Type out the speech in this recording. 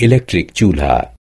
electric chulha.